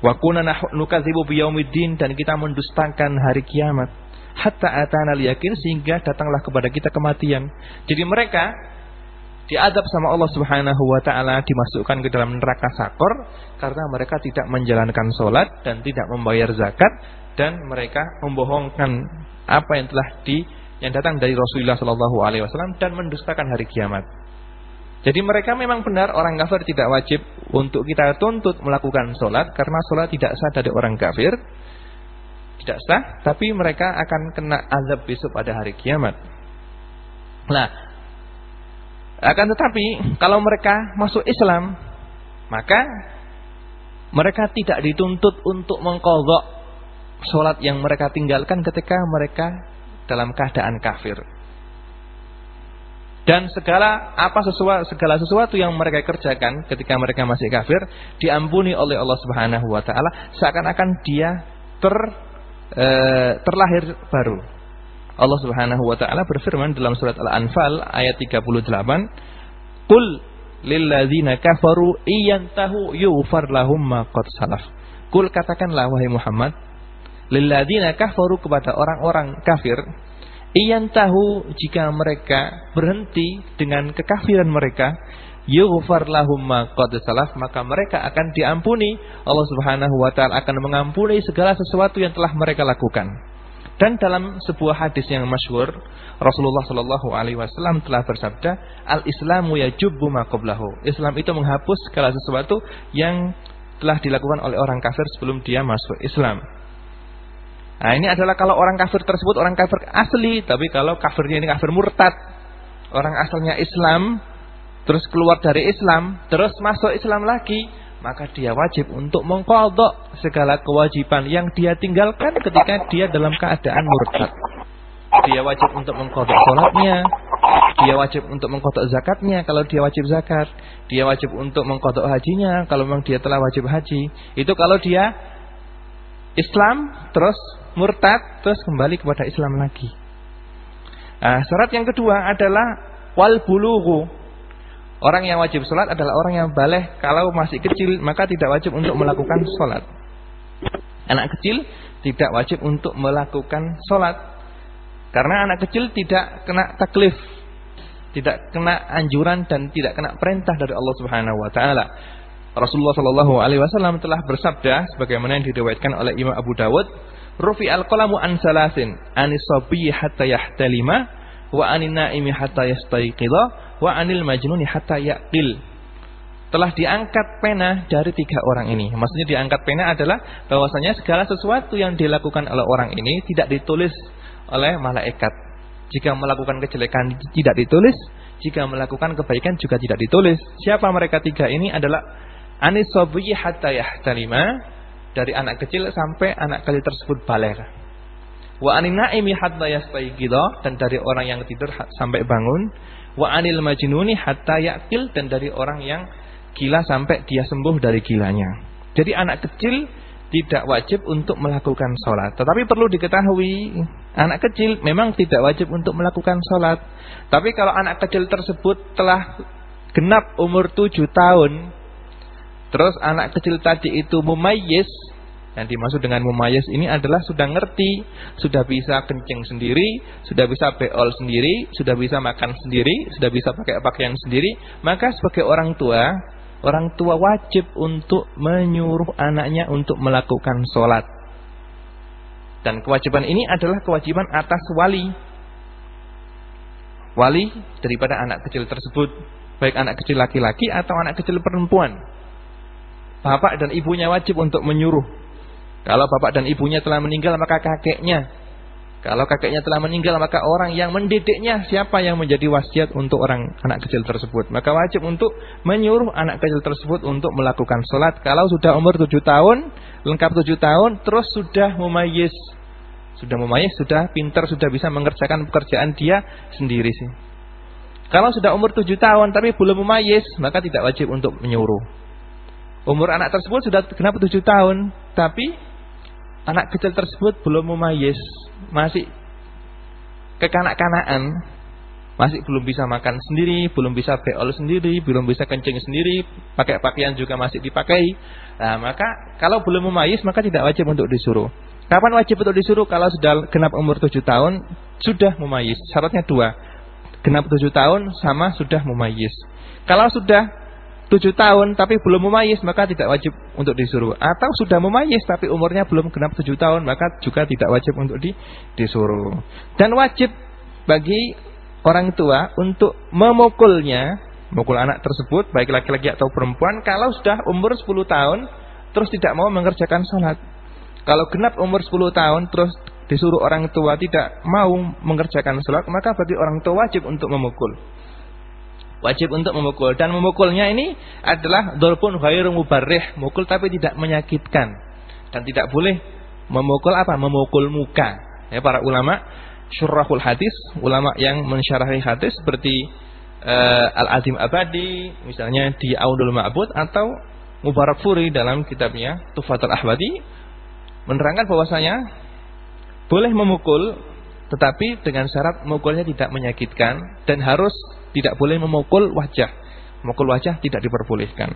Wa kunna nukadzibu biyaumiddin dan kita mendustakan hari kiamat. Hatta atana yakin sehingga datanglah kepada kita kematian. Jadi mereka diadab sama Allah Subhanahu wa taala dimasukkan ke dalam neraka sakor karena mereka tidak menjalankan sholat dan tidak membayar zakat dan mereka membohongkan apa yang telah di yang datang dari Rasulullah Shallallahu alaihi wasallam dan mendustakan hari kiamat. Jadi mereka memang benar orang kafir tidak wajib untuk kita tuntut melakukan sholat karena sholat tidak sah dari orang kafir. Tidak sah, tapi mereka akan kena azab besok pada hari kiamat. Nah, akan tetapi kalau mereka masuk Islam, maka mereka tidak dituntut untuk mengkodok sholat yang mereka tinggalkan ketika mereka dalam keadaan kafir. Dan segala apa sesuatu segala sesuatu yang mereka kerjakan ketika mereka masih kafir diampuni oleh Allah Subhanahu wa taala seakan-akan dia ter e, terlahir baru. Allah Subhanahu wa taala berfirman dalam surat Al-Anfal ayat 38, "Qul lilladzina kafaru iyantahu yughfar lahum ma qad salaf." Qul katakanlah wahai Muhammad, lilladzina kafaru kepada orang-orang kafir, iyantahu jika mereka berhenti dengan kekafiran mereka, yughfar lahum ma salaf maka mereka akan diampuni Allah Subhanahu wa taala akan mengampuni segala sesuatu yang telah mereka lakukan dan dalam sebuah hadis yang masyhur, Rasulullah Shallallahu alaihi wasallam telah bersabda, "Al-Islamu yajubbu ma qablahu." Islam itu menghapus segala sesuatu yang telah dilakukan oleh orang kafir sebelum dia masuk Islam. Nah, ini adalah kalau orang kafir tersebut orang kafir asli, tapi kalau kafirnya ini kafir murtad, orang asalnya Islam, terus keluar dari Islam, terus masuk Islam lagi, maka dia wajib untuk mengkodok segala kewajiban yang dia tinggalkan ketika dia dalam keadaan murtad. Dia wajib untuk mengkodok sholatnya, dia wajib untuk mengkodok zakatnya kalau dia wajib zakat, dia wajib untuk mengkodok hajinya kalau memang dia telah wajib haji. Itu kalau dia Islam terus murtad terus kembali kepada Islam lagi. Nah, syarat yang kedua adalah wal bulughu Orang yang wajib sholat adalah orang yang baleh kalau masih kecil maka tidak wajib untuk melakukan sholat. Anak kecil tidak wajib untuk melakukan sholat karena anak kecil tidak kena taklif, tidak kena anjuran dan tidak kena perintah dari Allah Subhanahu Wa Taala. Rasulullah Shallallahu Alaihi Wasallam telah bersabda, sebagaimana yang diriwayatkan oleh Imam Abu Dawud, "Rufi al qalamu an salasin, anisobi hatta yahtalima, wa anin naimi hatta yastaiqidha, wa anil majnuni hatta yaqil. Telah diangkat pena dari tiga orang ini. Maksudnya diangkat pena adalah bahwasanya segala sesuatu yang dilakukan oleh orang ini tidak ditulis oleh malaikat. Jika melakukan kejelekan tidak ditulis, jika melakukan kebaikan juga tidak ditulis. Siapa mereka tiga ini adalah anis sabiyyi hatta dari anak kecil sampai anak kecil tersebut balik. Wa anin naimi hatta yastayqidha dan dari orang yang tidur sampai bangun. Wa anil majnuni hatta yaqil dan dari orang yang gila sampai dia sembuh dari gilanya. Jadi anak kecil tidak wajib untuk melakukan sholat. Tetapi perlu diketahui, anak kecil memang tidak wajib untuk melakukan sholat. Tapi kalau anak kecil tersebut telah genap umur tujuh tahun, terus anak kecil tadi itu mumayyiz, yang dimaksud dengan mumayyiz ini adalah sudah ngerti, sudah bisa kencing sendiri, sudah bisa beol sendiri, sudah bisa makan sendiri, sudah bisa pakai pakaian sendiri, maka sebagai orang tua Orang tua wajib untuk menyuruh anaknya untuk melakukan sholat. Dan kewajiban ini adalah kewajiban atas wali. Wali daripada anak kecil tersebut. Baik anak kecil laki-laki atau anak kecil perempuan. Bapak dan ibunya wajib untuk menyuruh. Kalau bapak dan ibunya telah meninggal maka kakeknya kalau kakeknya telah meninggal maka orang yang mendidiknya siapa yang menjadi wasiat untuk orang anak kecil tersebut. Maka wajib untuk menyuruh anak kecil tersebut untuk melakukan sholat. Kalau sudah umur tujuh tahun, lengkap tujuh tahun, terus sudah memayis. Sudah memayis, sudah pintar, sudah bisa mengerjakan pekerjaan dia sendiri sih. Kalau sudah umur tujuh tahun tapi belum memayis, maka tidak wajib untuk menyuruh. Umur anak tersebut sudah genap tujuh tahun, tapi anak kecil tersebut belum memayis masih kekanak-kanaan, masih belum bisa makan sendiri, belum bisa beol sendiri, belum bisa kencing sendiri, pakai pakaian juga masih dipakai. Nah, maka kalau belum memayis maka tidak wajib untuk disuruh. Kapan wajib untuk disuruh? Kalau sudah genap umur 7 tahun, sudah memayis. Syaratnya dua. Genap 7 tahun sama sudah memayis. Kalau sudah tujuh tahun tapi belum memayis maka tidak wajib untuk disuruh. Atau sudah memayis tapi umurnya belum genap tujuh tahun maka juga tidak wajib untuk di, disuruh. Dan wajib bagi orang tua untuk memukulnya memukul anak tersebut baik laki-laki atau perempuan kalau sudah umur 10 tahun terus tidak mau mengerjakan sholat. Kalau genap umur 10 tahun terus disuruh orang tua tidak mau mengerjakan sholat maka bagi orang tua wajib untuk memukul wajib untuk memukul dan memukulnya ini adalah dolpun ghairu mubarrih, mukul tapi tidak menyakitkan dan tidak boleh memukul apa? Memukul muka. Ya para ulama syurahul hadis, ulama yang mensyarahi hadis seperti uh, Al-Azim Abadi misalnya di Audul Ma'bud atau Mubarak Furi dalam kitabnya Tufatul Ahwadi menerangkan bahwasanya boleh memukul tetapi dengan syarat mukulnya tidak menyakitkan dan harus tidak boleh memukul wajah. Memukul wajah tidak diperbolehkan.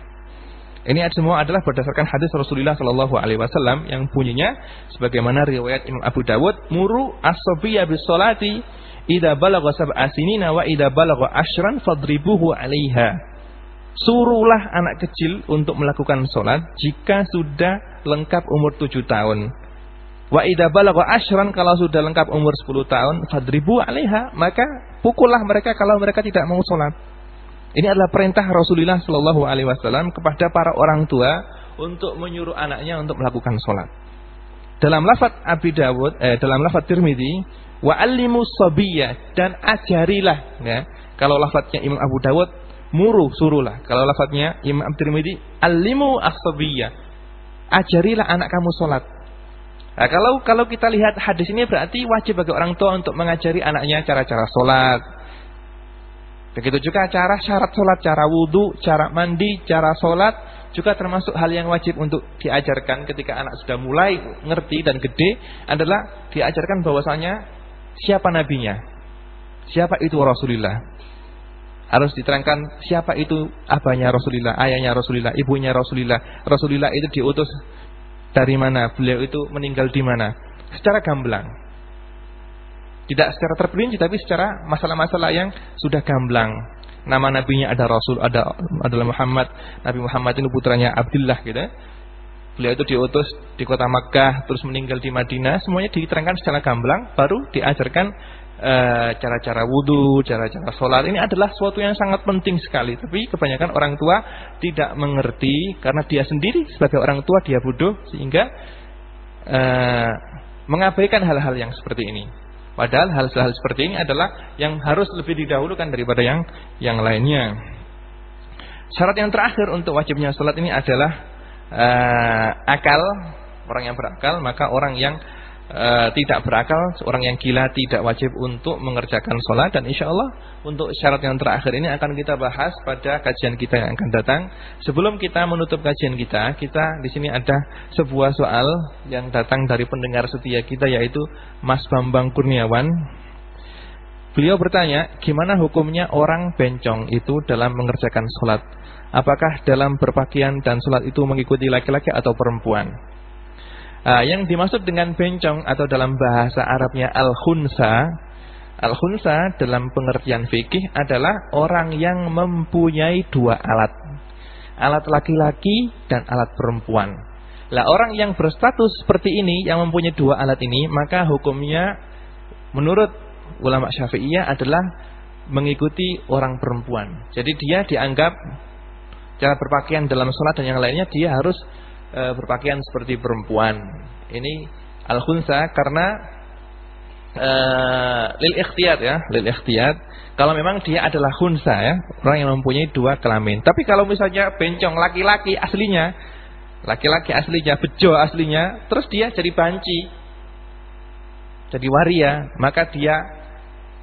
Ini semua adalah berdasarkan hadis Rasulullah Shallallahu Alaihi Wasallam yang bunyinya sebagaimana riwayat Imam Abu Dawud, muru as-sabiyya bis-salati idza balagha sab'a sinina wa idza balagha ashran fadribuhu 'alaiha. Suruhlah anak kecil untuk melakukan sholat jika sudah lengkap umur tujuh tahun. Wa idza balagha ashran kalau sudah lengkap umur 10 tahun fadribu 'alaiha maka pukullah mereka kalau mereka tidak mau salat. Ini adalah perintah Rasulullah sallallahu alaihi wasallam kepada para orang tua untuk menyuruh anaknya untuk melakukan salat. Dalam lafaz Abi Dawud eh, dalam lafaz Tirmizi wa allimu sabiyya dan ajarilah ya. Kalau lafaznya Imam Abu Dawud muru suruhlah. Kalau lafaznya Imam Tirmizi allimu as-sabiyya. Ajarilah anak kamu salat. Nah, kalau kalau kita lihat hadis ini berarti wajib bagi orang tua untuk mengajari anaknya cara-cara sholat. Begitu juga cara syarat sholat, cara wudhu, cara mandi, cara sholat juga termasuk hal yang wajib untuk diajarkan ketika anak sudah mulai ngerti dan gede adalah diajarkan bahwasanya siapa nabinya, siapa itu Rasulullah. Harus diterangkan siapa itu abahnya Rasulullah, ayahnya Rasulullah, ibunya Rasulullah. Rasulullah itu diutus dari mana, beliau itu meninggal di mana. Secara gamblang. Tidak secara terperinci tapi secara masalah-masalah yang sudah gamblang. Nama nabinya ada Rasul, ada adalah Muhammad. Nabi Muhammad itu putranya Abdullah gitu. Beliau itu diutus di kota Makkah, terus meninggal di Madinah. Semuanya diterangkan secara gamblang, baru diajarkan cara-cara wudhu, cara-cara sholat ini adalah sesuatu yang sangat penting sekali. Tapi kebanyakan orang tua tidak mengerti karena dia sendiri sebagai orang tua dia bodoh sehingga uh, mengabaikan hal-hal yang seperti ini. Padahal hal-hal seperti ini adalah yang harus lebih didahulukan daripada yang yang lainnya. Syarat yang terakhir untuk wajibnya sholat ini adalah uh, akal, orang yang berakal, maka orang yang uh, tidak berakal, orang yang gila tidak wajib untuk mengerjakan sholat dan insya Allah untuk syarat yang terakhir ini akan kita bahas pada kajian kita yang akan datang. Sebelum kita menutup kajian kita, kita di sini ada sebuah soal yang datang dari pendengar setia kita yaitu Mas Bambang Kurniawan. Beliau bertanya, gimana hukumnya orang bencong itu dalam mengerjakan sholat? Apakah dalam berpakaian dan sholat itu mengikuti laki-laki atau perempuan? Uh, yang dimaksud dengan bencong atau dalam bahasa Arabnya al-khunsa, al-khunsa dalam pengertian fikih adalah orang yang mempunyai dua alat. Alat laki-laki dan alat perempuan. Lah orang yang berstatus seperti ini yang mempunyai dua alat ini, maka hukumnya menurut ulama Syafi'iyah adalah mengikuti orang perempuan. Jadi dia dianggap cara berpakaian dalam sholat dan yang lainnya dia harus e, berpakaian seperti perempuan. Ini al-khunsa karena e, lil ikhtiyat ya, lil ikhtiyat. Kalau memang dia adalah khunsa ya, orang yang mempunyai dua kelamin. Tapi kalau misalnya bencong laki-laki aslinya, laki-laki aslinya, bejo aslinya, terus dia jadi banci, jadi waria, maka dia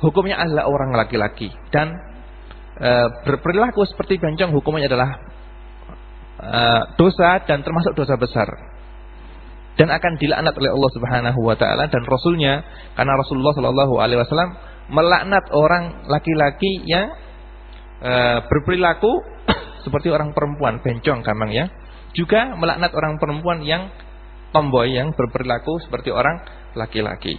hukumnya adalah orang laki-laki dan e, berperilaku seperti bencong hukumnya adalah dosa dan termasuk dosa besar. Dan akan dilaknat oleh Allah Subhanahu wa taala dan rasulnya karena Rasulullah Shallallahu alaihi wasallam melaknat orang laki-laki yang e, berperilaku seperti orang perempuan bencong gampang ya. Juga melaknat orang perempuan yang tomboy yang berperilaku seperti orang laki-laki.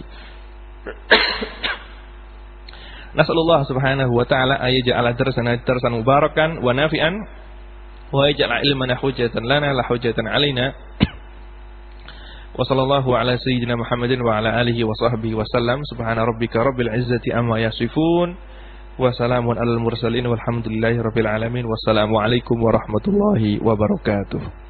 Nasallallahu subhanahu wa ta'ala ayaj'ala darsana darsan mubarakan wa nafi'an hujjatan lana la hujjatan alaina. Wa sallallahu ala sayyidina Muhammadin wa ala alihi wa sahbihi wa sallam. Subhana rabbika rabbil izzati amma yasifun. Wa salamun alal mursalin walhamdulillahi rabbil alamin. Wassalamu alaikum warahmatullahi wabarakatuh.